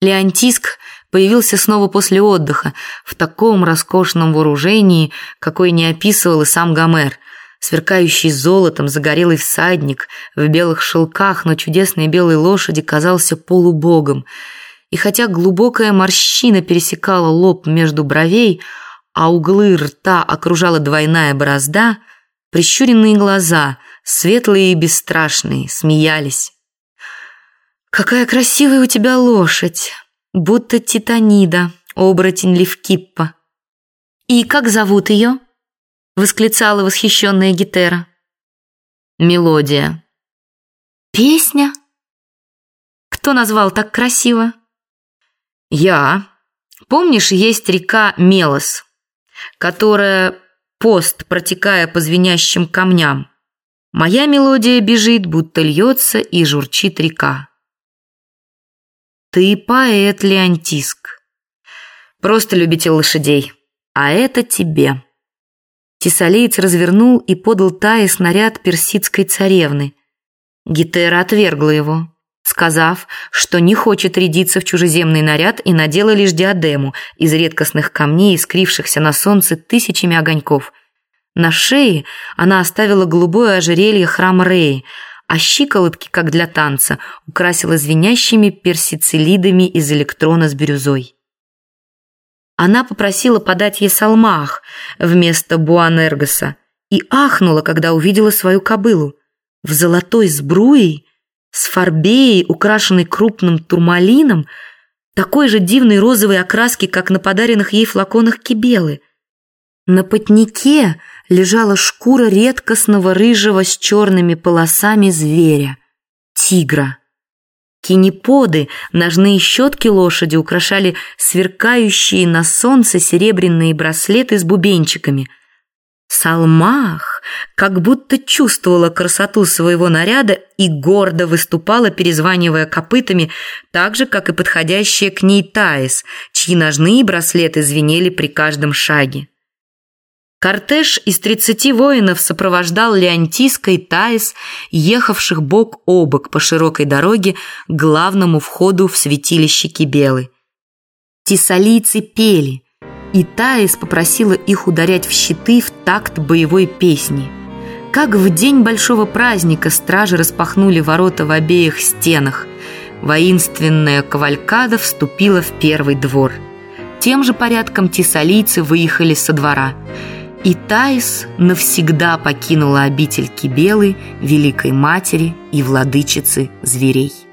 Леонтиск появился снова после отдыха в таком роскошном вооружении, какой не описывал и сам Гомер. Сверкающий золотом загорелый всадник в белых шелках на чудесной белой лошади казался полубогом. И хотя глубокая морщина пересекала лоб между бровей, а углы рта окружала двойная борозда, прищуренные глаза, светлые и бесстрашные, смеялись. «Какая красивая у тебя лошадь! Будто титанида, оборотень Левкиппа!» «И как зовут ее?» — восклицала восхищенная Гетера. «Мелодия». «Песня?» «Кто назвал так красиво?» «Я. Помнишь, есть река Мелос, которая пост, протекая по звенящим камням. Моя мелодия бежит, будто льется и журчит река. Ты поэт, Леонтиск. Просто любитель лошадей. А это тебе. Тесалиец развернул и подал Тае снаряд персидской царевны. Гетера отвергла его, сказав, что не хочет рядиться в чужеземный наряд и надела лишь диадему из редкостных камней, искрившихся на солнце тысячами огоньков. На шее она оставила голубое ожерелье храма Реи, а щиколотки, как для танца, украсила звенящими персицилидами из электрона с бирюзой. Она попросила подать ей салмах вместо буанергоса и ахнула, когда увидела свою кобылу. В золотой сбруей, с фарбеей, украшенной крупным турмалином, такой же дивной розовой окраски, как на подаренных ей флаконах кибелы. На потнике лежала шкура редкостного рыжего с черными полосами зверя – тигра. Кинеподы, ножные щетки лошади украшали сверкающие на солнце серебряные браслеты с бубенчиками. Салмах как будто чувствовала красоту своего наряда и гордо выступала, перезванивая копытами, так же, как и подходящая к ней Таис, чьи ножные браслеты звенели при каждом шаге. Кортеж из 30 воинов сопровождал Леонтийской Таис, ехавших бок о бок по широкой дороге к главному входу в святилище Кибелы. Тесалийцы пели, и Таис попросила их ударять в щиты в такт боевой песни. Как в день большого праздника стражи распахнули ворота в обеих стенах. Воинственная кавалькада вступила в первый двор. Тем же порядком тесалийцы выехали со двора – и Таис навсегда покинула обитель Кибелы, Великой Матери и Владычицы зверей.